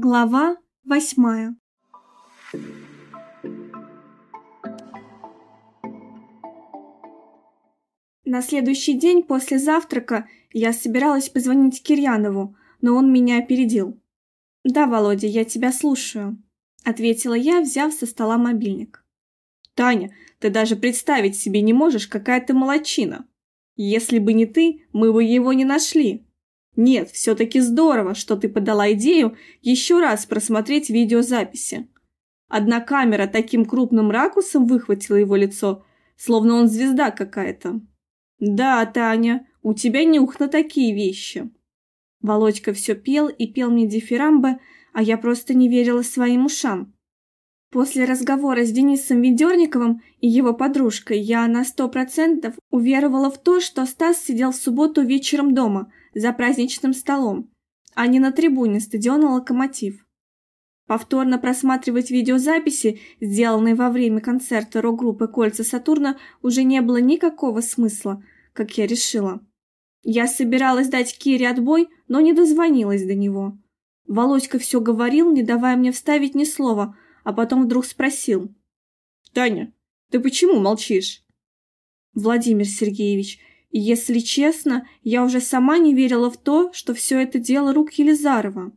Глава восьмая На следующий день после завтрака я собиралась позвонить Кирьянову, но он меня опередил. «Да, Володя, я тебя слушаю», — ответила я, взяв со стола мобильник. «Таня, ты даже представить себе не можешь, какая ты молодчина. Если бы не ты, мы бы его не нашли», нет, все-таки здорово, что ты подала идею еще раз просмотреть видеозаписи. Одна камера таким крупным ракурсом выхватила его лицо, словно он звезда какая-то. Да, Таня, у тебя нюх на такие вещи. Володька все пел и пел мне дифирамбы, а я просто не верила своим ушам. После разговора с Денисом Ведерниковым и его подружкой я на сто процентов уверовала в то, что Стас сидел в субботу вечером дома – за праздничным столом, а не на трибуне стадиона «Локомотив». Повторно просматривать видеозаписи, сделанные во время концерта рок-группы «Кольца Сатурна», уже не было никакого смысла, как я решила. Я собиралась дать Кире отбой, но не дозвонилась до него. Володька все говорил, не давая мне вставить ни слова, а потом вдруг спросил. «Таня, ты почему молчишь?» «Владимир Сергеевич, и, если честно, я уже сама не верила в то, что все это дело рук Елизарова.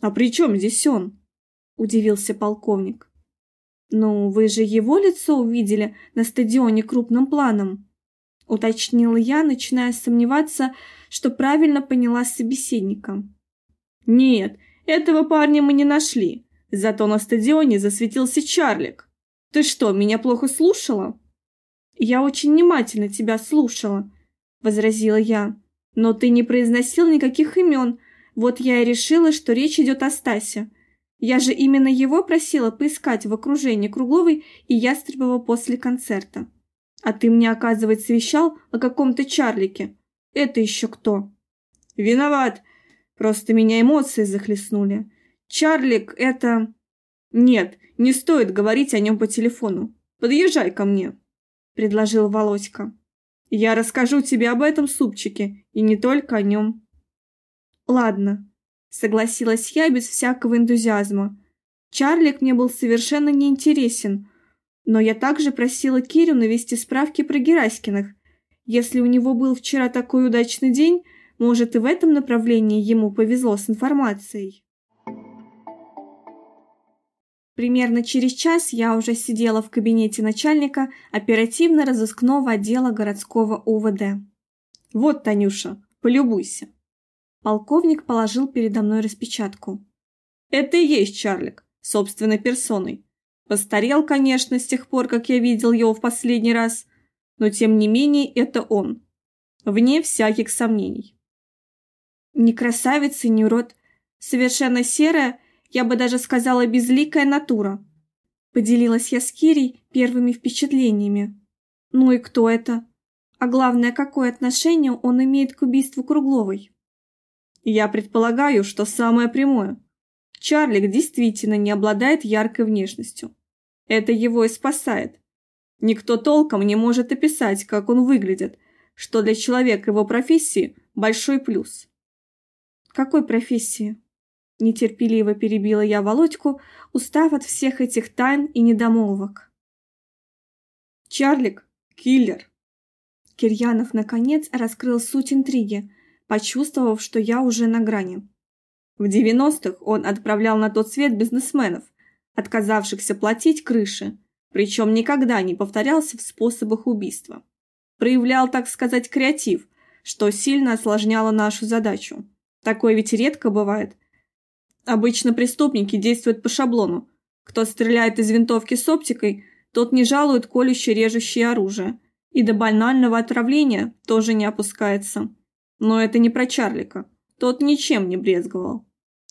«А при чем здесь он?» – удивился полковник. «Ну, вы же его лицо увидели на стадионе крупным планом», – уточнила я, начиная сомневаться, что правильно поняла собеседника. «Нет, этого парня мы не нашли, зато на стадионе засветился Чарлик. Ты что, меня плохо слушала?» «Я очень внимательно тебя слушала», — возразила я. «Но ты не произносил никаких имен, вот я и решила, что речь идет о Стасе. Я же именно его просила поискать в окружении Кругловой и Ястребова после концерта. А ты мне, оказывается, вещал о каком-то Чарлике. Это еще кто?» «Виноват. Просто меня эмоции захлестнули. Чарлик — это...» «Нет, не стоит говорить о нем по телефону. Подъезжай ко мне» предложил Володька. «Я расскажу тебе об этом супчике, и не только о нем». «Ладно», — согласилась я без всякого энтузиазма. Чарлик мне был совершенно неинтересен, но я также просила Кирю навести справки про Гераськиных. Если у него был вчера такой удачный день, может и в этом направлении ему повезло с информацией. Примерно через час я уже сидела в кабинете начальника оперативно-розыскного отдела городского УВД. «Вот, Танюша, полюбуйся». Полковник положил передо мной распечатку. «Это и есть Чарлик, собственной персоной. Постарел, конечно, с тех пор, как я видел его в последний раз, но тем не менее это он. Вне всяких сомнений». «Не красавица, не урод, совершенно серая я бы даже сказала безликая натура. Поделилась я с Кирей первыми впечатлениями. Ну и кто это? А главное, какое отношение он имеет к убийству Кругловой? Я предполагаю, что самое прямое. Чарлик действительно не обладает яркой внешностью. Это его и спасает. Никто толком не может описать, как он выглядит, что для человека его профессии большой плюс. Какой профессии? Нетерпеливо перебила я Володьку, устав от всех этих тайн и недомолвок. «Чарлик — киллер!» Кирьянов, наконец, раскрыл суть интриги, почувствовав, что я уже на грани. В 90-х он отправлял на тот свет бизнесменов, отказавшихся платить крыши, причем никогда не повторялся в способах убийства. Проявлял, так сказать, креатив, что сильно осложняло нашу задачу. Такое ведь редко бывает – Обычно преступники действуют по шаблону. Кто стреляет из винтовки с оптикой, тот не жалует колюще-режущее оружие. И до банального отравления тоже не опускается. Но это не про Чарлика. Тот ничем не брезговал.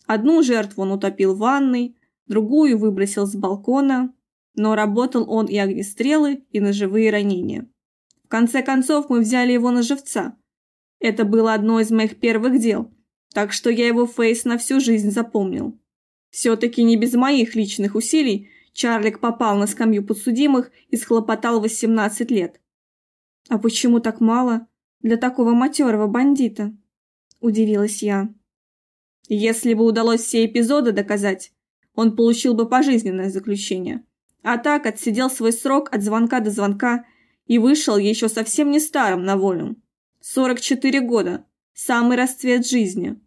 Одну жертву он утопил в ванной, другую выбросил с балкона, но работал он и огнестрелы, и ножевые ранения. В конце концов мы взяли его на живца. Это было одно из моих первых дел, так что я его фейс на всю жизнь запомнил. Все-таки не без моих личных усилий Чарлик попал на скамью подсудимых и схлопотал 18 лет. «А почему так мало для такого матерого бандита?» – удивилась я. Если бы удалось все эпизоды доказать, он получил бы пожизненное заключение. А так отсидел свой срок от звонка до звонка и вышел еще совсем не старым на волю. 44 года. Самый расцвет жизни.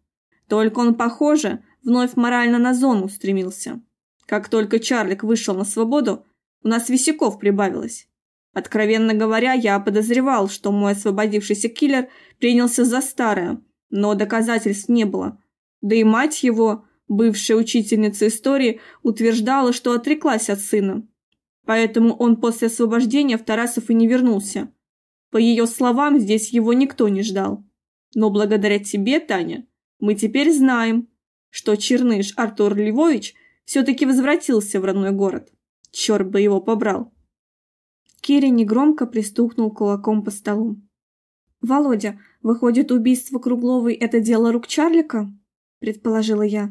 Только он, похоже, вновь морально на зону устремился. Как только Чарлик вышел на свободу, у нас висяков прибавилось. Откровенно говоря, я подозревал, что мой освободившийся киллер принялся за старое, но доказательств не было. Да и мать его, бывшая учительница истории, утверждала, что отреклась от сына. Поэтому он после освобождения в Тарасов и не вернулся. По ее словам, здесь его никто не ждал. Но благодаря тебе, Таня, мы теперь знаем, что Черныш Артур Львович все-таки возвратился в родной город. Черт бы его побрал. Киря негромко пристукнул кулаком по столу. «Володя, выходит, убийство Кругловой – это дело рук Чарлика?» – предположила я.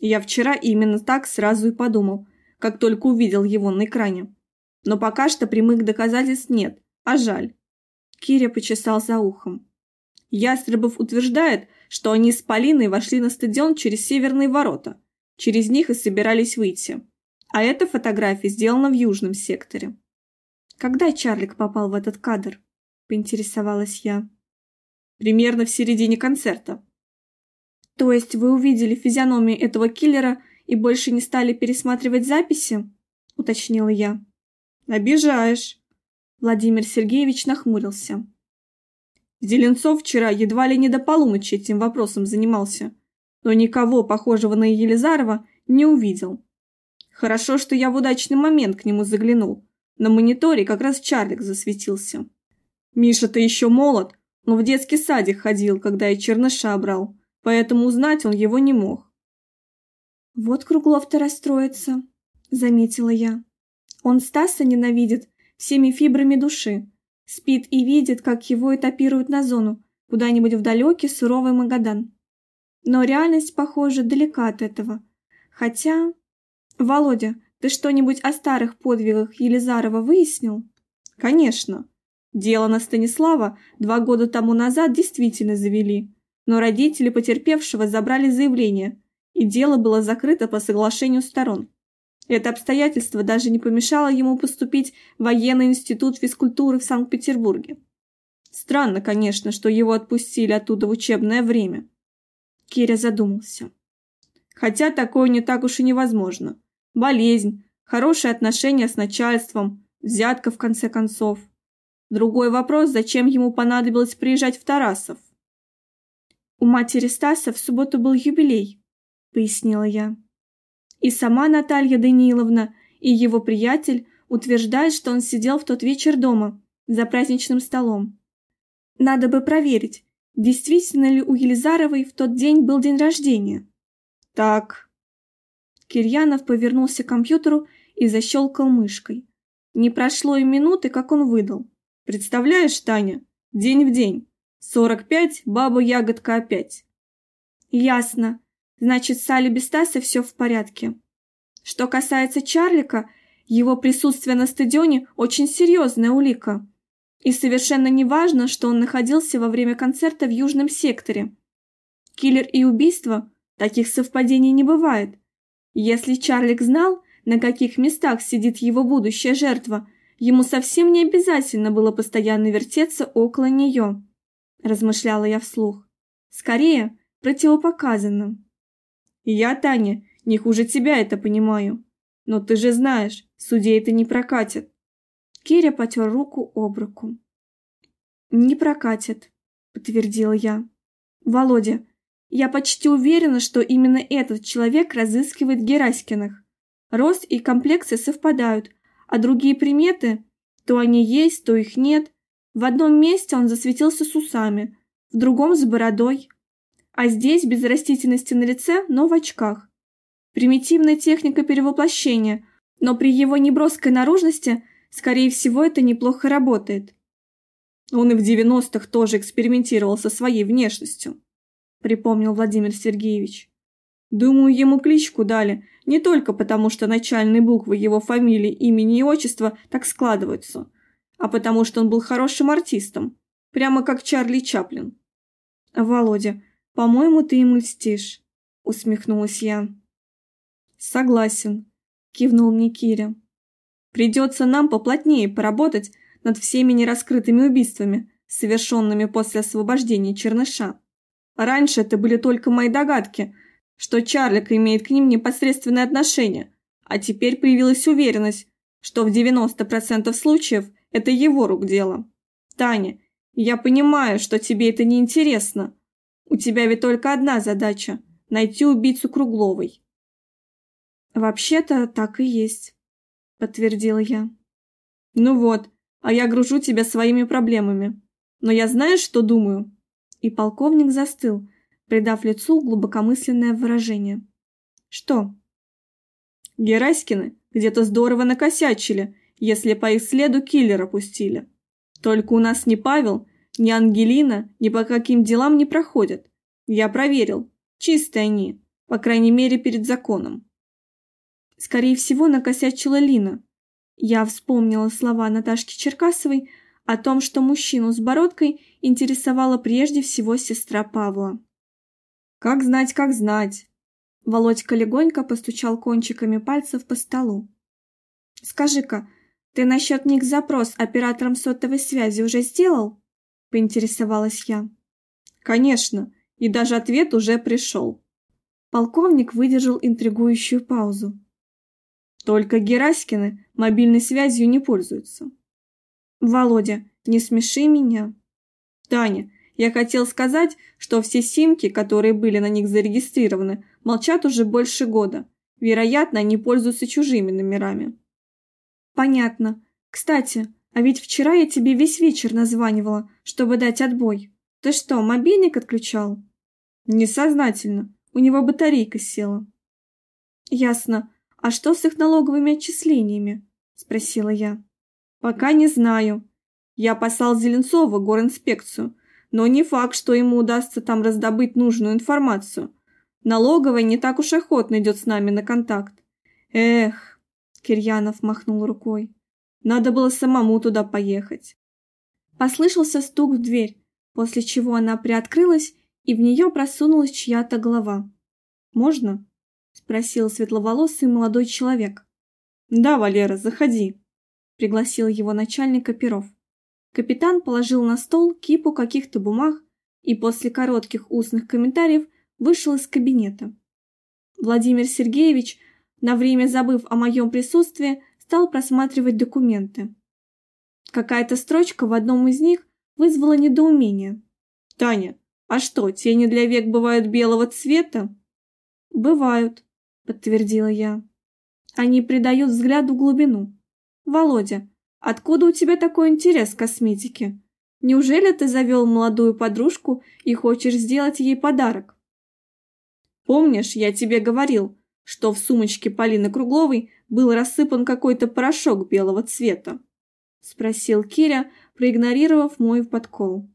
Я вчера именно так сразу и подумал, как только увидел его на экране. Но пока что прямых доказательств нет, а жаль. Киря почесал за ухом. Ястребов утверждает, что они с Полиной вошли на стадион через северные ворота. Через них и собирались выйти. А эта фотография сделана в южном секторе. Когда Чарлик попал в этот кадр? Поинтересовалась я. Примерно в середине концерта. То есть вы увидели физиономию этого киллера и больше не стали пересматривать записи? Уточнила я. Обижаешь. Владимир Сергеевич нахмурился. Зеленцов вчера едва ли не до полуночи этим вопросом занимался, но никого похожего на Елизарова не увидел. Хорошо, что я в удачный момент к нему заглянул. На мониторе как раз Чарлик засветился. Миша-то еще молод, но в детский садик ходил, когда я черныша брал, поэтому узнать он его не мог. «Вот Круглов-то расстроится», — заметила я. «Он Стаса ненавидит всеми фибрами души, спит и видит, как его этапируют на зону, куда-нибудь в далекий суровый Магадан. Но реальность, похоже, далека от этого. Хотя... Володя, ты что-нибудь о старых подвигах Елизарова выяснил? Конечно. Дело на Станислава два года тому назад действительно завели, но родители потерпевшего забрали заявление, и дело было закрыто по соглашению сторон. Это обстоятельство даже не помешало ему поступить в военный институт физкультуры в Санкт-Петербурге. Странно, конечно, что его отпустили оттуда в учебное время. Киря задумался. Хотя такое не так уж и невозможно болезнь, хорошие отношения с начальством, взятка в конце концов. Другой вопрос, зачем ему понадобилось приезжать в Тарасов? У матери Стаса в субботу был юбилей, пояснила я. И сама Наталья Даниловна, и его приятель утверждают, что он сидел в тот вечер дома, за праздничным столом. Надо бы проверить, действительно ли у Елизаровой в тот день был день рождения. Так, Кирьянов повернулся к компьютеру и защелкал мышкой. Не прошло и минуты, как он выдал. «Представляешь, Таня, день в день. Сорок пять, баба-ягодка опять». «Ясно. Значит, с Али Бестаса все в порядке. Что касается Чарлика, его присутствие на стадионе очень серьезная улика. И совершенно не важно, что он находился во время концерта в Южном секторе. Киллер и убийство – таких совпадений не бывает. Если Чарлик знал, на каких местах сидит его будущая жертва, ему совсем не обязательно было постоянно вертеться около нее, размышляла я вслух. Скорее, Я, Таня, не хуже тебя это понимаю. Но ты же знаешь, судей это не прокатит. Киря потер руку об руку. «Не прокатит», — подтвердила я. «Володя, я почти уверена, что именно этот человек разыскивает Гераськиных. Рост и комплекции совпадают, а другие приметы, то они есть, то их нет. В одном месте он засветился с усами, в другом с бородой, а здесь без растительности на лице, но в очках. Примитивная техника перевоплощения, но при его неброской наружности, скорее всего, это неплохо работает. Он и в 90-х тоже экспериментировал со своей внешностью. — припомнил Владимир Сергеевич. «Думаю, ему кличку дали не только потому, что начальные буквы его фамилии, имени и отчества так складываются, а потому что он был хорошим артистом, прямо как Чарли Чаплин». «Володя, по-моему, ты ему льстишь», усмехнулась я. Согласен, кивнул мне Киря. Придется нам поплотнее поработать над всеми нераскрытыми убийствами, совершенными после освобождения Черныша. Раньше это были только мои догадки, что Чарлик имеет к ним непосредственное отношение, а теперь появилась уверенность, что в 90% случаев это его рук дело. Таня, я понимаю, что тебе это не интересно. У тебя ведь только одна задача – найти убийцу Кругловой. Вообще-то так и есть, подтвердила я. Ну вот, а я гружу тебя своими проблемами. Но я знаешь, что думаю? И полковник застыл, придав лицу глубокомысленное выражение. Что? Гераськины где-то здорово накосячили, если по их следу киллера пустили. Только у нас ни Павел, ни Ангелина ни по каким делам не проходят. Я проверил. Чистые они, по крайней мере, перед законом. Скорее всего, накосячила Лина. Я вспомнила слова Наташки Черкасовой о том, что мужчину с бородкой интересовала прежде всего сестра Павла. «Как знать, как знать!» Володька легонько постучал кончиками пальцев по столу. «Скажи-ка, ты насчет них запрос оператором сотовой связи уже сделал?» – поинтересовалась я. «Конечно, и даже ответ уже пришел». Полковник выдержал интригующую паузу. «Только Гераськины мобильной связью не пользуются». «Володя, не смеши меня». «Таня, я хотел сказать, что все симки, которые были на них зарегистрированы, молчат уже больше года. Вероятно, они пользуются чужими номерами». Понятно. Кстати, а ведь вчера я тебе весь вечер названивала, чтобы дать отбой. Ты что, мобильник отключал? Несознательно. У него батарейка села. Ясно. А что с их налоговыми отчислениями? Спросила я. Пока не знаю. Я послал Зеленцова горинспекцию, но не факт, что ему удастся там раздобыть нужную информацию. Налоговая не так уж охотно идет с нами на контакт. Эх, Кирьянов махнул рукой. Надо было самому туда поехать. Послышался стук в дверь, после чего она приоткрылась, и в нее просунулась чья-то голова. «Можно?» – спросил светловолосый молодой человек. «Да, Валера, заходи», – пригласил его начальник оперов. Капитан положил на стол кипу каких-то бумаг и после коротких устных комментариев вышел из кабинета. Владимир Сергеевич на время забыв о моем присутствии, стал просматривать документы. Какая-то строчка в одном из них вызвала недоумение. «Таня, а что, тени для век бывают белого цвета?» «Бывают», — подтвердила я. «Они придают взгляду глубину. Володя, откуда у тебя такой интерес к косметике? Неужели ты завел молодую подружку и хочешь сделать ей подарок?» «Помнишь, я тебе говорил, что в сумочке Полины Кругловой был рассыпан какой-то порошок белого цвета? — спросил Киря, проигнорировав мой подкол.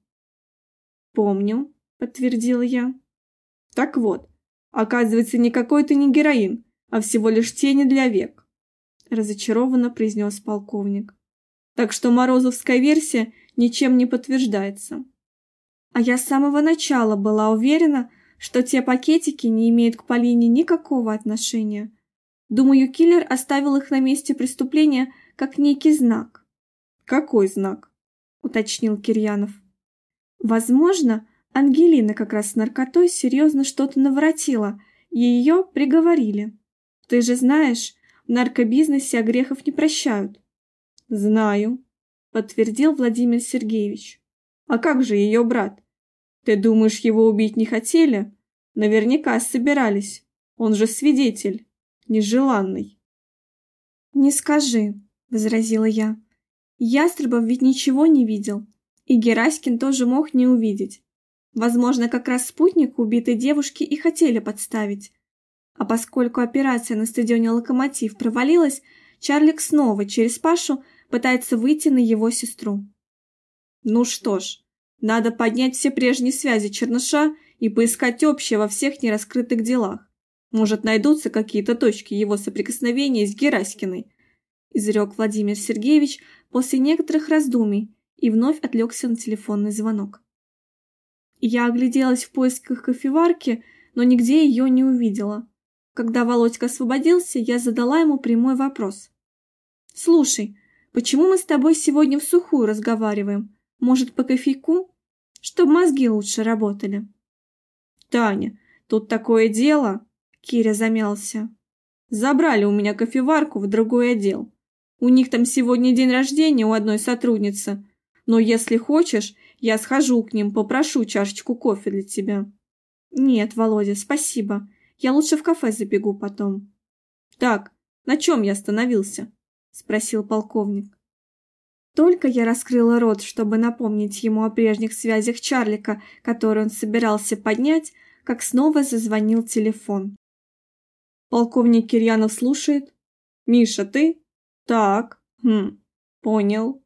«Помню», — подтвердила я. «Так вот, оказывается, никакой это не героин, а всего лишь тени для век», — разочарованно произнес полковник. «Так что Морозовская версия ничем не подтверждается». А я с самого начала была уверена, что те пакетики не имеют к Полине никакого отношения. Думаю, киллер оставил их на месте преступления как некий знак. «Какой знак?» – уточнил Кирьянов. «Возможно, Ангелина как раз с наркотой серьезно что-то наворотила, и ее приговорили. Ты же знаешь, в наркобизнесе грехов не прощают». «Знаю», – подтвердил Владимир Сергеевич. «А как же ее брат? Ты думаешь, его убить не хотели? Наверняка собирались. Он же свидетель. Нежеланный. Не скажи, возразила я. Ястребов ведь ничего не видел. И Гераськин тоже мог не увидеть. Возможно, как раз спутник убитой девушки и хотели подставить. А поскольку операция на стадионе «Локомотив» провалилась, Чарлик снова через Пашу пытается выйти на его сестру. Ну что ж, надо поднять все прежние связи Черныша и поискать общее во всех нераскрытых делах. Может, найдутся какие-то точки его соприкосновения с Гераськиной, изрек Владимир Сергеевич после некоторых раздумий и вновь отвлекся на телефонный звонок. Я огляделась в поисках кофеварки, но нигде ее не увидела. Когда Володька освободился, я задала ему прямой вопрос. «Слушай, почему мы с тобой сегодня в сухую разговариваем? Может, по кофейку? Чтоб мозги лучше работали». «Таня, тут такое дело...» Киря замялся. «Забрали у меня кофеварку в другой отдел. У них там сегодня день рождения у одной сотрудницы. Но если хочешь, я схожу к ним, попрошу чашечку кофе для тебя». «Нет, Володя, спасибо. Я лучше в кафе забегу потом». «Так, на чем я остановился?» — спросил полковник. Только я раскрыла рот, чтобы напомнить ему о прежних связях Чарлика, которые он собирался поднять, как снова зазвонил телефон. Полковник Кирьянов слушает. «Миша, ты?» «Так, хм, понял,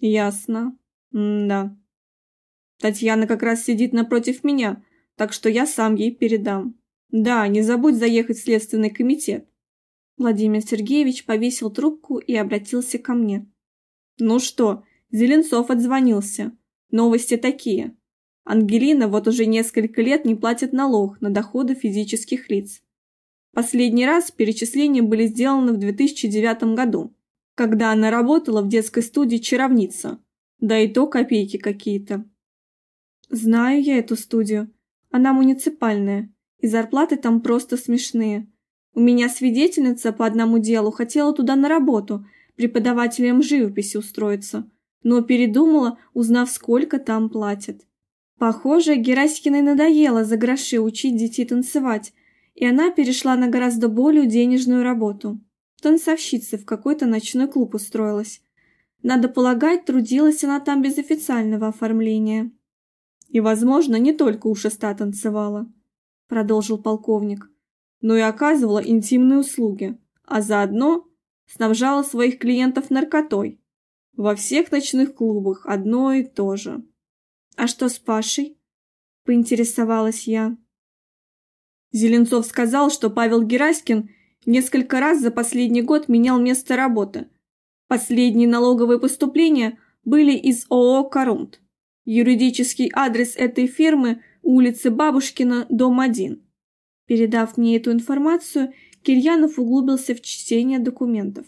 ясно, М да». Татьяна как раз сидит напротив меня, так что я сам ей передам. Да, не забудь заехать в Следственный комитет. Владимир Сергеевич повесил трубку и обратился ко мне. Ну что, Зеленцов отзвонился. Новости такие. Ангелина вот уже несколько лет не платит налог на доходы физических лиц. Последний раз перечисления были сделаны в 2009 году, когда она работала в детской студии «Чаровница». Да и то копейки какие-то. Знаю я эту студию. Она муниципальная, и зарплаты там просто смешные. У меня свидетельница по одному делу хотела туда на работу, преподавателем живописи устроиться, но передумала, узнав, сколько там платят. Похоже, Гераськиной надоело за гроши учить детей танцевать, и она перешла на гораздо более денежную работу. Танцовщица в какой-то ночной клуб устроилась. Надо полагать, трудилась она там без официального оформления. И, возможно, не только у шеста танцевала, продолжил полковник, но и оказывала интимные услуги, а заодно снабжала своих клиентов наркотой. Во всех ночных клубах одно и то же. «А что с Пашей?» – поинтересовалась я. Зеленцов сказал, что Павел Гераськин несколько раз за последний год менял место работы. Последние налоговые поступления были из ООО «Корунт». Юридический адрес этой фирмы – улица Бабушкина, дом 1. Передав мне эту информацию, Кирьянов углубился в чтение документов.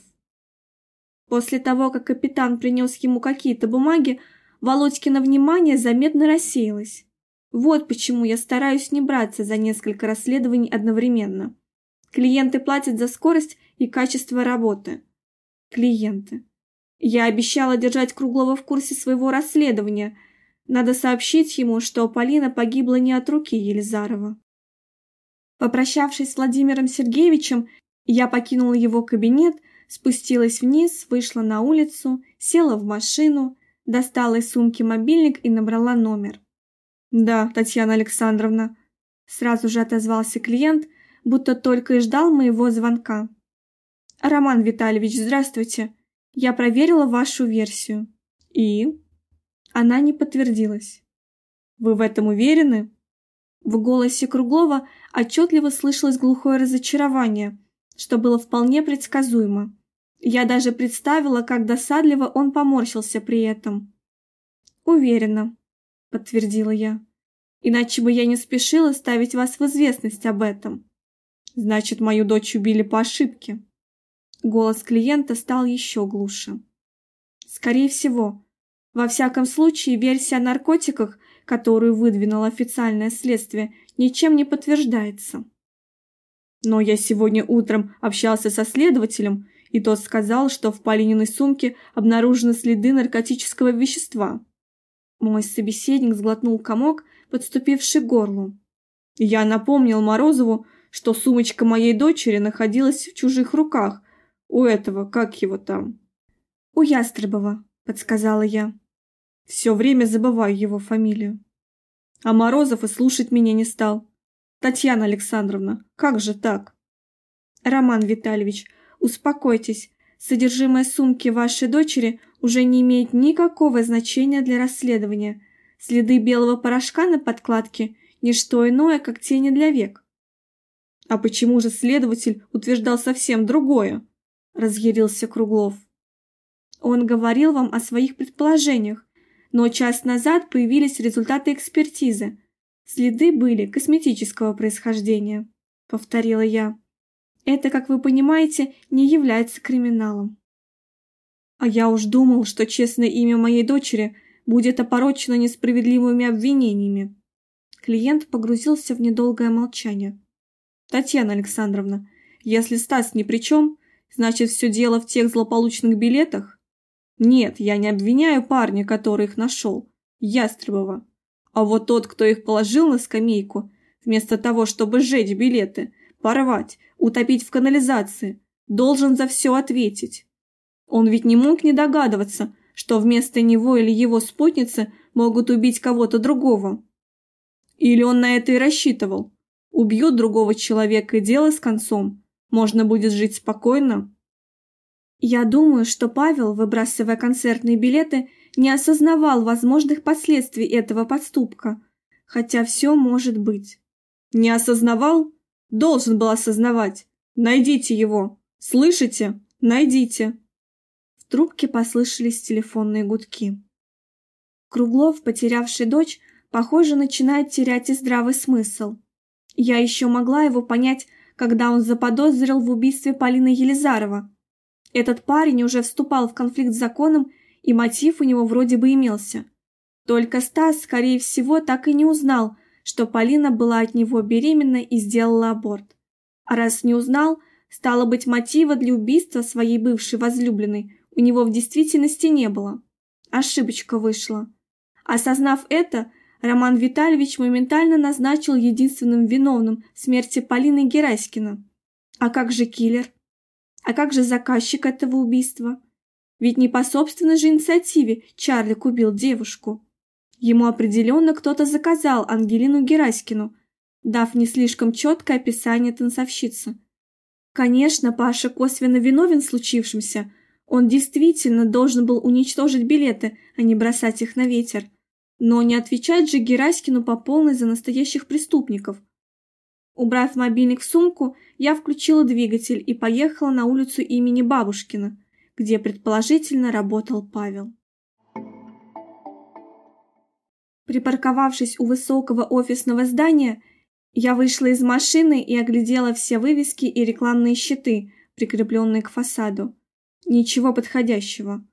После того, как капитан принес ему какие-то бумаги, Володькино внимание заметно рассеялось. Вот почему я стараюсь не браться за несколько расследований одновременно. Клиенты платят за скорость и качество работы. Клиенты. Я обещала держать Круглова в курсе своего расследования. Надо сообщить ему, что Полина погибла не от руки Елизарова. Попрощавшись с Владимиром Сергеевичем, я покинула его кабинет, спустилась вниз, вышла на улицу, села в машину, Достала из сумки мобильник и набрала номер. «Да, Татьяна Александровна», – сразу же отозвался клиент, будто только и ждал моего звонка. «Роман Витальевич, здравствуйте. Я проверила вашу версию». «И?» Она не подтвердилась. «Вы в этом уверены?» В голосе Круглова отчетливо слышалось глухое разочарование, что было вполне предсказуемо. Я даже представила, как досадливо он поморщился при этом. «Уверена», — подтвердила я. «Иначе бы я не спешила ставить вас в известность об этом». «Значит, мою дочь убили по ошибке». Голос клиента стал еще глуше. «Скорее всего. Во всяком случае, версия о наркотиках, которую выдвинуло официальное следствие, ничем не подтверждается». «Но я сегодня утром общался со следователем, и тот сказал, что в Полининой сумке обнаружены следы наркотического вещества. Мой собеседник сглотнул комок, подступивший к горлу. Я напомнил Морозову, что сумочка моей дочери находилась в чужих руках, у этого, как его там? У Ястребова, подсказала я. Все время забываю его фамилию. А Морозов и слушать меня не стал. Татьяна Александровна, как же так? Роман Витальевич, Успокойтесь, содержимое сумки вашей дочери уже не имеет никакого значения для расследования. Следы белого порошка на подкладке – ничто иное, как тени для век. «А почему же следователь утверждал совсем другое?» – разъярился Круглов. «Он говорил вам о своих предположениях, но час назад появились результаты экспертизы. Следы были косметического происхождения, повторила я. Это, как вы понимаете, не является криминалом. А я уж думал, что честное имя моей дочери будет опорочено несправедливыми обвинениями. Клиент погрузился в недолгое молчание. Татьяна Александровна, если Стас ни при чем, значит, все дело в тех злополучных билетах? Нет, я не обвиняю парня, который их нашел, Ястребова. А вот тот, кто их положил на скамейку, вместо того, чтобы сжечь билеты, порвать, утопить в канализации, должен за все ответить. Он ведь не мог не догадываться, что вместо него или его спутницы могут убить кого-то другого. Или он на это и рассчитывал. Убьют другого человека и дело с концом. Можно будет жить спокойно. Я думаю, что Павел, выбрасывая концертные билеты, не осознавал возможных последствий этого поступка, хотя все может быть. Не осознавал? Должен был осознавать. Найдите его. Слышите? Найдите. В трубке послышались телефонные гудки. Круглов, потерявший дочь, похоже, начинает терять и здравый смысл. Я еще могла его понять, когда он заподозрил в убийстве Полины Елизарова. Этот парень уже вступал в конфликт с законом, и мотив у него вроде бы имелся. Только Стас, скорее всего, так и не узнал, что Полина была от него беременна и сделала аборт. А раз не узнал, стало быть, мотива для убийства своей бывшей возлюбленной у него в действительности не было. Ошибочка вышла. Осознав это, Роман Витальевич моментально назначил единственным виновным смерти Полины Гераськина. А как же киллер? А как же заказчик этого убийства? Ведь не по собственной же инициативе Чарли купил девушку. Ему определенно кто-то заказал Ангелину Гераськину, дав не слишком четкое описание танцовщицы. Конечно, Паша косвенно виновен в случившемся – он действительно должен был уничтожить билеты, а не бросать их на ветер. Но не отвечать же Гераськину по полной за настоящих преступников. Убрав мобильник в сумку, я включила двигатель и поехала на улицу имени Бабушкина, где предположительно работал Павел. Припарковавшись у высокого офисного здания, я вышла из машины и оглядела все вывески и рекламные щиты, прикрепленные к фасаду. Ничего подходящего.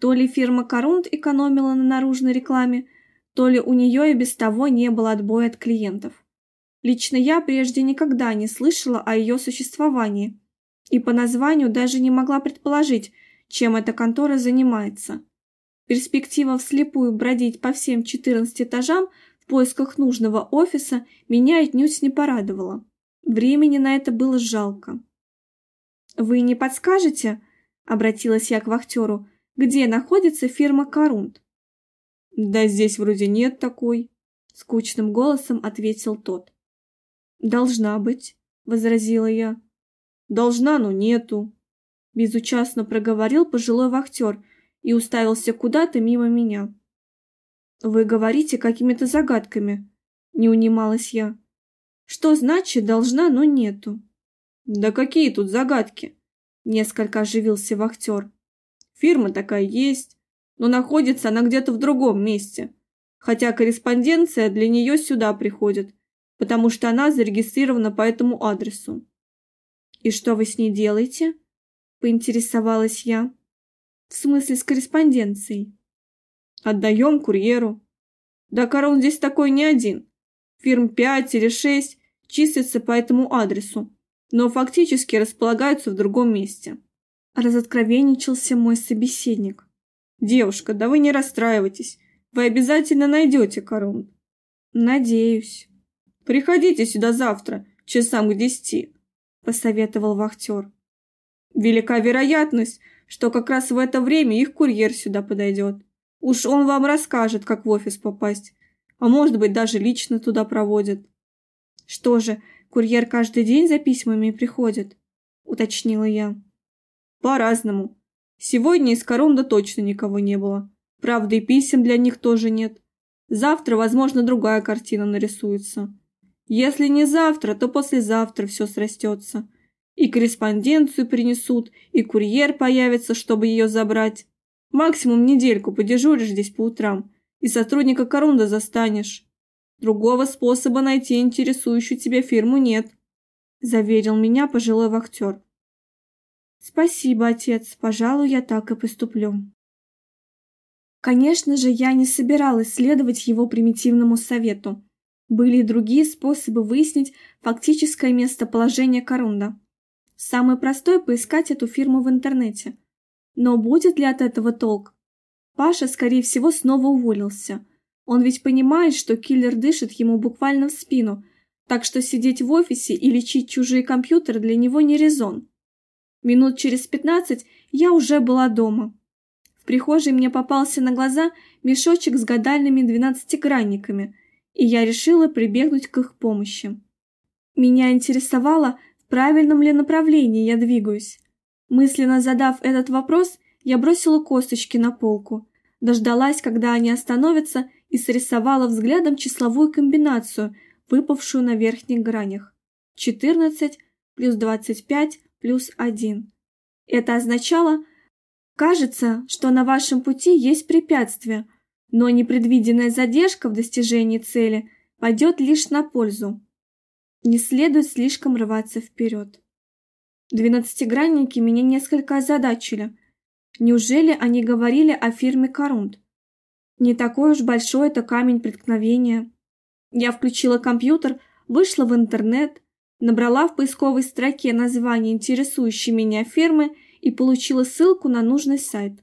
То ли фирма Корунд экономила на наружной рекламе, то ли у нее и без того не было отбоя от клиентов. Лично я прежде никогда не слышала о ее существовании и по названию даже не могла предположить, чем эта контора занимается. Перспектива вслепую бродить по всем 14 этажам в поисках нужного офиса меня отнюдь не порадовала. Времени на это было жалко. «Вы не подскажете?» Обратилась я к вахтеру. Где находится фирма Корунд? Да здесь вроде нет такой. Скучным голосом ответил тот. Должна быть, возразила я. Должна, но нету. Безучастно проговорил пожилой вахтер и уставился куда-то мимо меня. Вы говорите какими-то загадками, не унималась я. Что значит должна, но нету? Да какие тут загадки? Несколько оживился вахтер. Фирма такая есть, но находится она где-то в другом месте. Хотя корреспонденция для нее сюда приходит, потому что она зарегистрирована по этому адресу. «И что вы с ней делаете?» – поинтересовалась я. «В смысле с корреспонденцией?» «Отдаем курьеру». «Да корон здесь такой не один. Фирм пять или шесть числятся по этому адресу но фактически располагаются в другом месте. Разоткровенничался мой собеседник. «Девушка, да вы не расстраивайтесь. Вы обязательно найдете Корун». «Надеюсь». «Приходите сюда завтра, часам к десяти», — посоветовал вахтер. «Велика вероятность, что как раз в это время их курьер сюда подойдет. Уж он вам расскажет, как в офис попасть, а может быть даже лично туда проводит». «Что же, Курьер каждый день за письмами приходит, уточнила я. По-разному. Сегодня из Корунда точно никого не было. Правда, и писем для них тоже нет. Завтра, возможно, другая картина нарисуется. Если не завтра, то послезавтра все срастется. И корреспонденцию принесут, и курьер появится, чтобы ее забрать. Максимум недельку подежуришь здесь по утрам, и сотрудника Корунда застанешь. Другого способа найти интересующую тебя фирму нет», – заверил меня пожилой вахтер. «Спасибо, отец, пожалуй, я так и поступлю». Конечно же, я не собиралась следовать его примитивному совету. Были и другие способы выяснить фактическое местоположение Корунда. Самый простой – поискать эту фирму в интернете. Но будет ли от этого толк? Паша, скорее всего, снова уволился. Он ведь понимает, что киллер дышит ему буквально в спину, так что сидеть в офисе и лечить чужие компьютеры для него не резон. Минут через пятнадцать я уже была дома. В прихожей мне попался на глаза мешочек с гадальными двенадцатигранниками, и я решила прибегнуть к их помощи. Меня интересовало, в правильном ли направлении я двигаюсь. Мысленно задав этот вопрос, я бросила косточки на полку, дождалась, когда они остановятся, и срисовала взглядом числовую комбинацию, выпавшую на верхних гранях. 14 плюс 25 плюс 1. Это означало, Кажется, что на вашем пути есть препятствия, но непредвиденная задержка в достижении цели пойдет лишь на пользу. Не следует слишком рваться вперед. Двенадцатигранники меня несколько озадачили. Неужели они говорили о фирме Корунд? Не такой уж большой это камень преткновения. Я включила компьютер, вышла в интернет, набрала в поисковой строке название интересующей меня фирмы и получила ссылку на нужный сайт.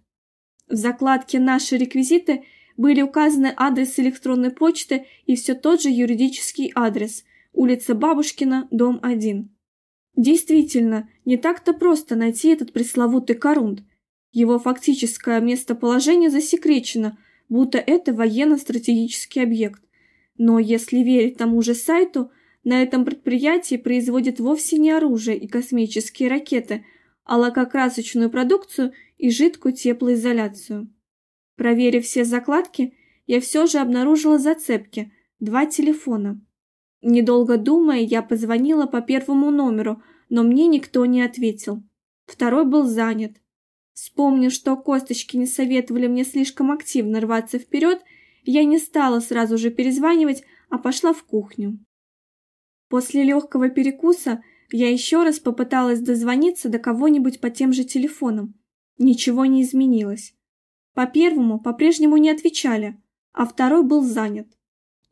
В закладке «Наши реквизиты» были указаны адрес электронной почты и все тот же юридический адрес – улица Бабушкина, дом 1. Действительно, не так-то просто найти этот пресловутый корунд. Его фактическое местоположение засекречено, будто это военно-стратегический объект. Но если верить тому же сайту, на этом предприятии производят вовсе не оружие и космические ракеты – а лакокрасочную продукцию и жидкую теплоизоляцию. Проверив все закладки, я все же обнаружила зацепки, два телефона. Недолго думая, я позвонила по первому номеру, но мне никто не ответил. Второй был занят. Вспомнив, что косточки не советовали мне слишком активно рваться вперед, я не стала сразу же перезванивать, а пошла в кухню. После легкого перекуса я еще раз попыталась дозвониться до кого-нибудь по тем же телефонам. Ничего не изменилось. По первому по-прежнему не отвечали, а второй был занят.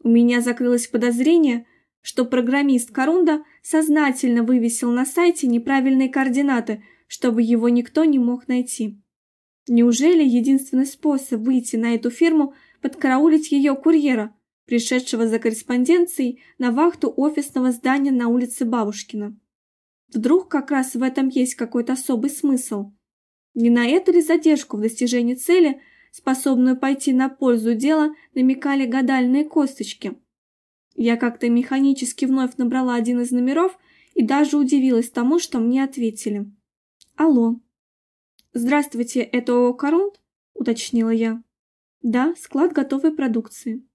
У меня закрылось подозрение, что программист Корунда сознательно вывесил на сайте неправильные координаты, чтобы его никто не мог найти. Неужели единственный способ выйти на эту фирму – подкараулить ее курьера, пришедшего за корреспонденцией на вахту офисного здания на улице Бабушкина? Вдруг как раз в этом есть какой-то особый смысл? Не на эту ли задержку в достижении цели, способную пойти на пользу дела, намекали гадальные косточки? Я как-то механически вновь набрала один из номеров и даже удивилась тому, что мне ответили. «Алло». «Здравствуйте, это ООО «Корунд»?» – уточнила я. «Да, склад готовой продукции».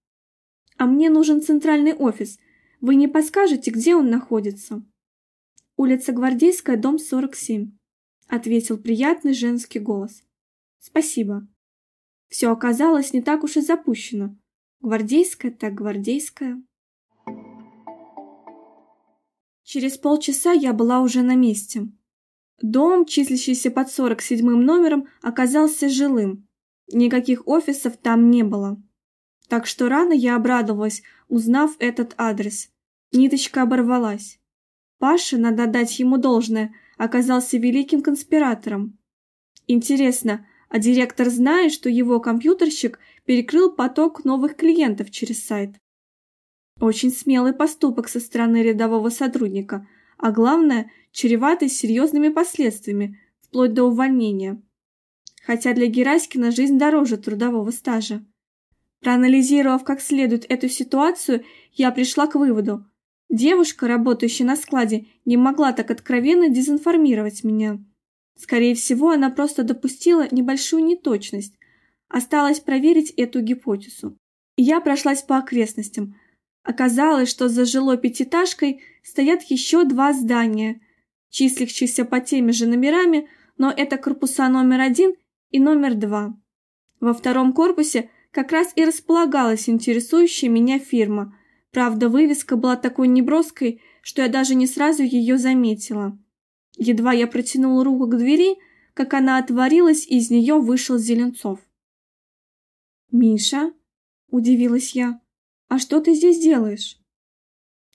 «А мне нужен центральный офис. Вы не подскажете, где он находится?» «Улица Гвардейская, дом 47», — ответил приятный женский голос. «Спасибо». Все оказалось не так уж и запущено. Гвардейская так гвардейская. Через полчаса я была уже на месте. Дом, числящийся под 47-м номером, оказался жилым. Никаких офисов там не было. Так что рано я обрадовалась, узнав этот адрес. Ниточка оборвалась. Паша, надо дать ему должное, оказался великим конспиратором. Интересно, а директор знает, что его компьютерщик перекрыл поток новых клиентов через сайт? Очень смелый поступок со стороны рядового сотрудника, а главное, чреватый серьезными последствиями, вплоть до увольнения. Хотя для Гераськина жизнь дороже трудового стажа. Проанализировав как следует эту ситуацию, я пришла к выводу, Девушка, работающая на складе, не могла так откровенно дезинформировать меня. Скорее всего, она просто допустила небольшую неточность. Осталось проверить эту гипотезу. Я прошлась по окрестностям. Оказалось, что за жилой пятиэтажкой стоят еще два здания, числящиеся по теми же номерами, но это корпуса номер один и номер два. Во втором корпусе как раз и располагалась интересующая меня фирма – Правда, вывеска была такой неброской, что я даже не сразу ее заметила. Едва я протянула руку к двери, как она отворилась, и из нее вышел Зеленцов. «Миша?» – удивилась я. «А что ты здесь делаешь?»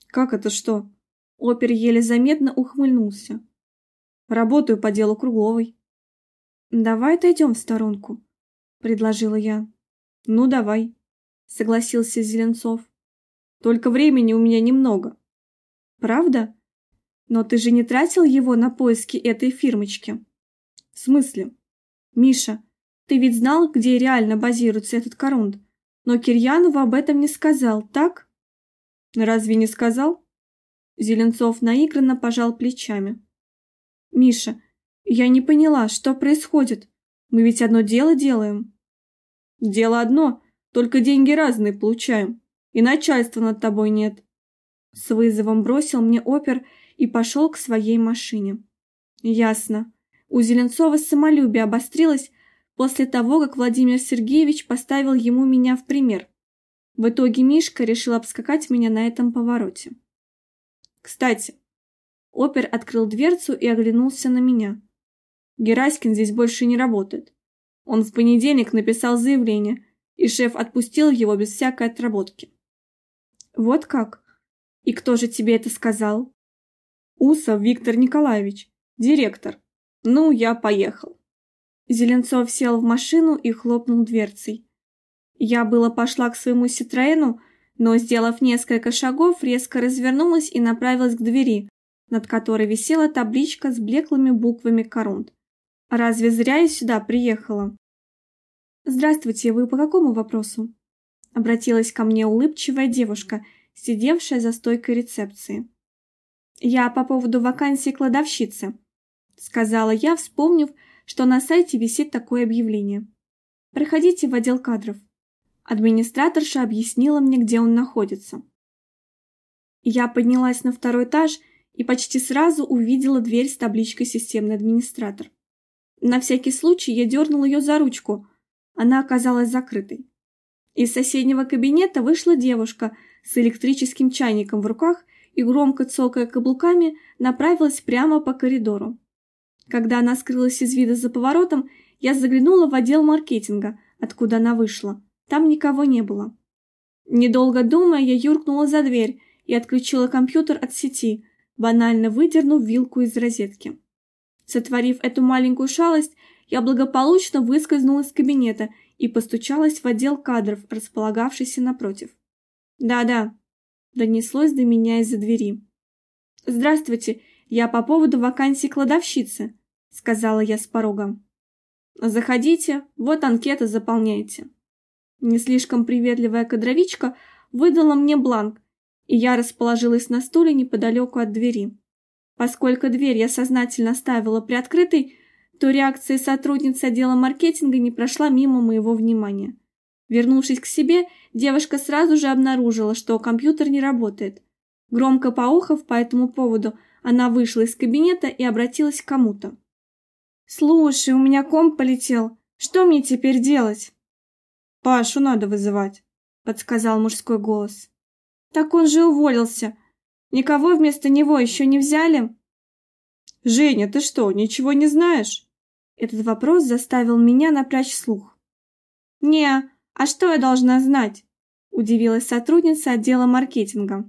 «Как это что?» Опер еле заметно ухмыльнулся. «Работаю по делу Кругловой». «Давай отойдем в сторонку», – предложила я. «Ну, давай», – согласился Зеленцов. «Только времени у меня немного». «Правда? Но ты же не тратил его на поиски этой фирмочки?» «В смысле?» «Миша, ты ведь знал, где реально базируется этот корунд, но Кирьянову об этом не сказал, так?» «Разве не сказал?» Зеленцов наигранно пожал плечами. «Миша, я не поняла, что происходит. Мы ведь одно дело делаем». «Дело одно, только деньги разные получаем, и начальства над тобой нет». С вызовом бросил мне опер и пошел к своей машине. Ясно. У Зеленцова самолюбие обострилось после того, как Владимир Сергеевич поставил ему меня в пример. В итоге Мишка решил обскакать меня на этом повороте. Кстати, опер открыл дверцу и оглянулся на меня. Гераськин здесь больше не работает. Он в понедельник написал заявление, и шеф отпустил его без всякой отработки. Вот как? И кто же тебе это сказал? Усов Виктор Николаевич, директор. Ну, я поехал. Зеленцов сел в машину и хлопнул дверцей. Я было пошла к своему Ситроену, но, сделав несколько шагов, резко развернулась и направилась к двери, над которой висела табличка с блеклыми буквами корунд. Разве зря я сюда приехала? Здравствуйте, вы по какому вопросу? Обратилась ко мне улыбчивая девушка, сидевшая за стойкой рецепции. Я по поводу вакансии кладовщицы, сказала я, вспомнив, что на сайте висит такое объявление. Проходите в отдел кадров. Администраторша объяснила мне, где он находится. Я поднялась на второй этаж и почти сразу увидела дверь с табличкой «Системный администратор». На всякий случай я дернула ее за ручку. Она оказалась закрытой. Из соседнего кабинета вышла девушка с электрическим чайником в руках и, громко цокая каблуками, направилась прямо по коридору. Когда она скрылась из вида за поворотом, я заглянула в отдел маркетинга, откуда она вышла. Там никого не было. Недолго думая, я юркнула за дверь и отключила компьютер от сети, банально выдернув вилку из розетки. Сотворив эту маленькую шалость, я благополучно выскользнула из кабинета и постучалась в отдел кадров, располагавшийся напротив. «Да-да», — донеслось до меня из-за двери. «Здравствуйте, я по поводу вакансии кладовщицы», — сказала я с порога. «Заходите, вот анкета заполняйте». Не слишком приветливая кадровичка выдала мне бланк, и я расположилась на стуле неподалеку от двери. Поскольку дверь я сознательно оставила приоткрытой, то реакция сотрудницы отдела маркетинга не прошла мимо моего внимания. Вернувшись к себе, девушка сразу же обнаружила, что компьютер не работает. Громко поухав по этому поводу, она вышла из кабинета и обратилась к кому-то. «Слушай, у меня комп полетел. Что мне теперь делать?» Пашу надо вызывать, подсказал мужской голос. Так он же уволился. Никого вместо него еще не взяли? Женя, ты что, ничего не знаешь? Этот вопрос заставил меня напрячь слух. Не, а что я должна знать? удивилась сотрудница отдела маркетинга.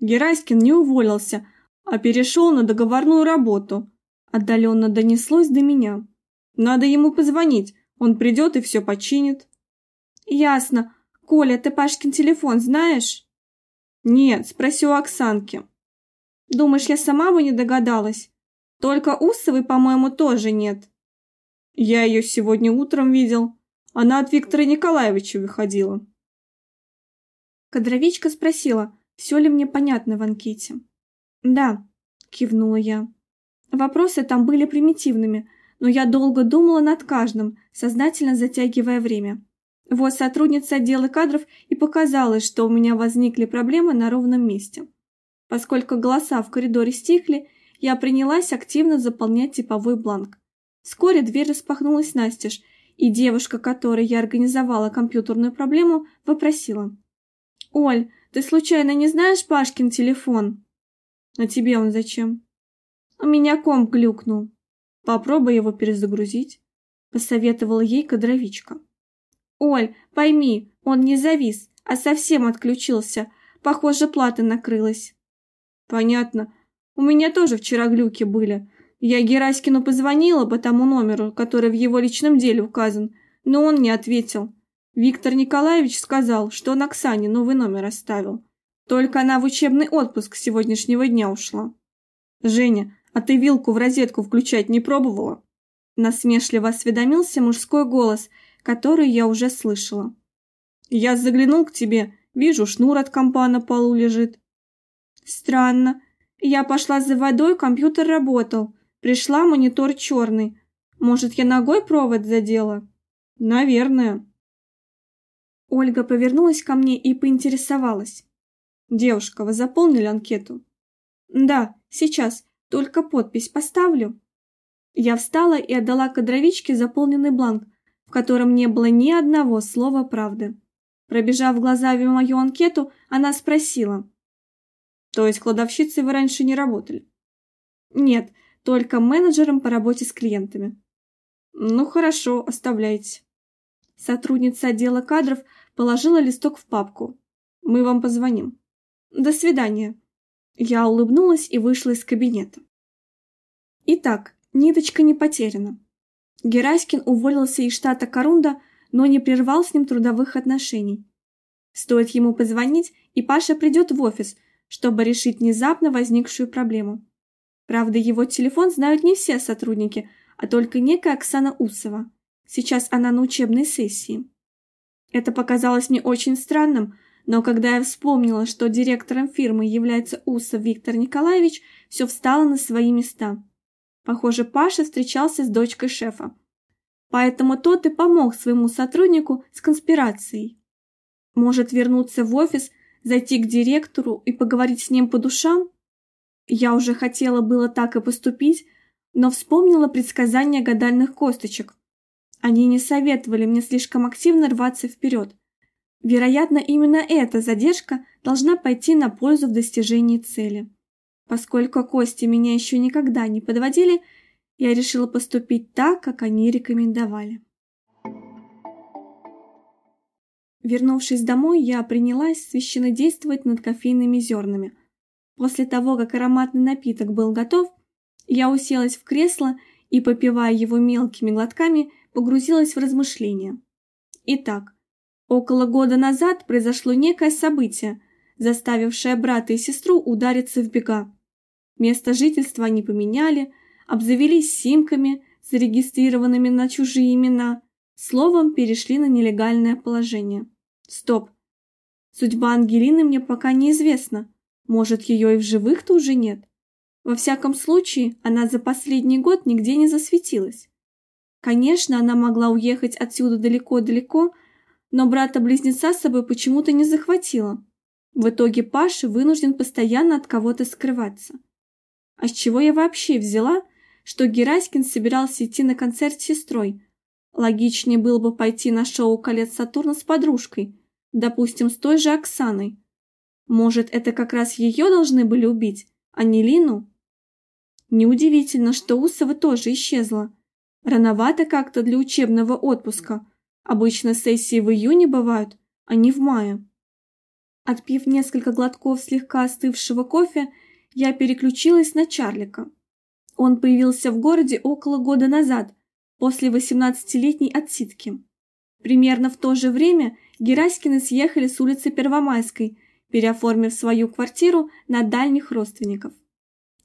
Гераськин не уволился, а перешел на договорную работу. Отдаленно донеслось до меня. Надо ему позвонить, он придет и все починит. Ясно. Коля, ты Пашкин телефон знаешь? Нет, спроси у Оксанки. Думаешь, я сама бы не догадалась? Только Усовой, по-моему, тоже нет. Я ее сегодня утром видел. Она от Виктора Николаевича выходила. Кадровичка спросила, все ли мне понятно в анкете. Да, кивнула я. Вопросы там были примитивными, но я долго думала над каждым, сознательно затягивая время. Вот сотрудница отдела кадров и показалось, что у меня возникли проблемы на ровном месте. Поскольку голоса в коридоре стихли, я принялась активно заполнять типовой бланк. Вскоре дверь распахнулась настежь, и девушка, которой я организовала компьютерную проблему, вопросила. «Оль, ты случайно не знаешь Пашкин телефон? А тебе он зачем? У меня комп глюкнул. Попробуй его перезагрузить, посоветовала ей кадровичка. Оль, пойми, он не завис, а совсем отключился. Похоже, плата накрылась. Понятно. У меня тоже вчера глюки были. Я Гераськину позвонила по тому номеру, который в его личном деле указан, но он не ответил. Виктор Николаевич сказал, что он Оксане новый номер оставил. Только она в учебный отпуск сегодняшнего дня ушла. Женя, а ты вилку в розетку включать не пробовала? Насмешливо осведомился мужской голос, который я уже слышала. Я заглянул к тебе, вижу, шнур от компа на полу лежит. Странно. Я пошла за водой, компьютер работал. Пришла, монитор черный. Может, я ногой провод задела? Наверное. Ольга повернулась ко мне и поинтересовалась. «Девушка, вы заполнили анкету?» «Да, сейчас, только подпись поставлю». Я встала и отдала кадровичке заполненный бланк, в котором не было ни одного слова правды. Пробежав глазами мою анкету, она спросила. «То есть кладовщицей вы раньше не работали?» «Нет, только менеджером по работе с клиентами». «Ну хорошо, оставляйте». Сотрудница отдела кадров положила листок в папку. «Мы вам позвоним». «До свидания». Я улыбнулась и вышла из кабинета. Итак, ниточка не потеряна. Гераськин уволился из штата Корунда, но не прервал с ним трудовых отношений. Стоит ему позвонить, и Паша придет в офис, чтобы решить внезапно возникшую проблему. Правда, его телефон знают не все сотрудники, а только некая Оксана Усова. Сейчас она на учебной сессии. Это показалось мне очень странным, но когда я вспомнила, что директором фирмы является Усов Виктор Николаевич, все встало на свои места. Похоже, Паша встречался с дочкой шефа. Поэтому тот и помог своему сотруднику с конспирацией. Может вернуться в офис, зайти к директору и поговорить с ним по душам? Я уже хотела было так и поступить, но вспомнила предсказания гадальных косточек, они не советовали мне слишком активно рваться вперед. Вероятно, именно эта задержка должна пойти на пользу в достижении цели. Поскольку кости меня еще никогда не подводили, я решила поступить так, как они рекомендовали. Вернувшись домой, я принялась священнодействовать над кофейными зернами. После того, как ароматный напиток был готов, я уселась в кресло и, попивая его мелкими глотками, погрузилась в размышления. Итак, около года назад произошло некое событие, заставившее брата и сестру удариться в бега. Место жительства они поменяли, обзавелись симками, зарегистрированными на чужие имена, словом, перешли на нелегальное положение. Стоп. Судьба Ангелины мне пока неизвестна. Может, ее и в живых-то уже нет. Во всяком случае, она за последний год нигде не засветилась. Конечно, она могла уехать отсюда далеко-далеко, но брата-близнеца с собой почему-то не захватила. В итоге Паша вынужден постоянно от кого-то скрываться. А с чего я вообще взяла, что Гераськин собирался идти на концерт с сестрой? Логичнее было бы пойти на шоу «Колец Сатурна» с подружкой, допустим, с той же Оксаной. Может, это как раз ее должны были убить, а не Лину? Неудивительно, что Усова тоже исчезла. Рановато как-то для учебного отпуска. Обычно сессии в июне бывают, а не в мае. Отпив несколько глотков слегка остывшего кофе, я переключилась на Чарлика. Он появился в городе около года назад, после 18-летней отсидки. Примерно в то же время Гераськины съехали с улицы Первомайской, переоформив свою квартиру на дальних родственников.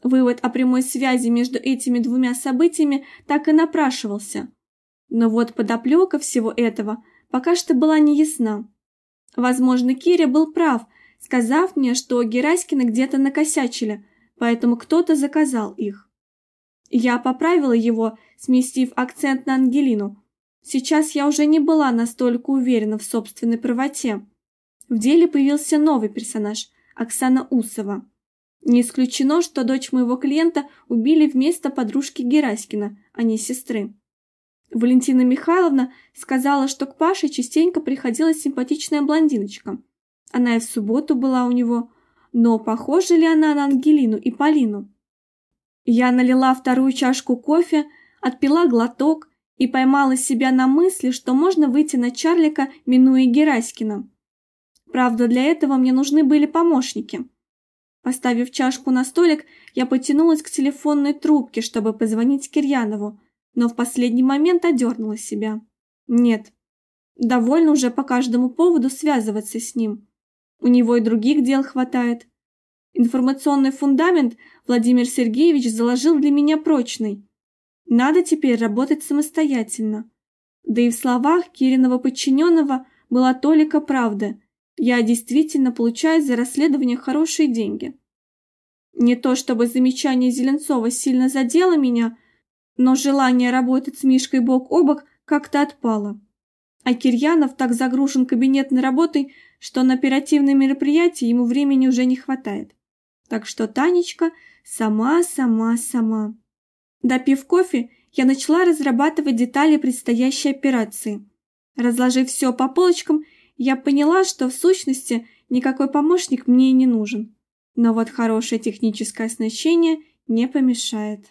Вывод о прямой связи между этими двумя событиями так и напрашивался. Но вот подоплека всего этого пока что была неясна. Возможно, Киря был прав, сказав мне, что Гераськины где-то накосячили, поэтому кто-то заказал их. Я поправила его, сместив акцент на Ангелину. Сейчас я уже не была настолько уверена в собственной правоте. В деле появился новый персонаж – Оксана Усова. Не исключено, что дочь моего клиента убили вместо подружки Гераськина, а не сестры. Валентина Михайловна сказала, что к Паше частенько приходила симпатичная блондиночка. Она и в субботу была у него, но похожа ли она на Ангелину и Полину? Я налила вторую чашку кофе, отпила глоток и поймала себя на мысли, что можно выйти на Чарлика, минуя Гераськина. Правда, для этого мне нужны были помощники. Поставив чашку на столик, я потянулась к телефонной трубке, чтобы позвонить Кирьянову, но в последний момент одернула себя. Нет, довольно уже по каждому поводу связываться с ним. У него и других дел хватает. Информационный фундамент Владимир Сергеевич заложил для меня прочный. Надо теперь работать самостоятельно. Да и в словах Кириного подчиненного была толика правды. Я действительно получаю за расследование хорошие деньги. Не то чтобы замечание Зеленцова сильно задело меня, но желание работать с Мишкой бок о бок как-то отпало. А Кирьянов так загружен кабинетной работой, что на оперативные мероприятия ему времени уже не хватает. Так что Танечка сама, сама, сама. Допив кофе, я начала разрабатывать детали предстоящей операции. Разложив все по полочкам, я поняла, что в сущности никакой помощник мне не нужен. Но вот хорошее техническое оснащение не помешает.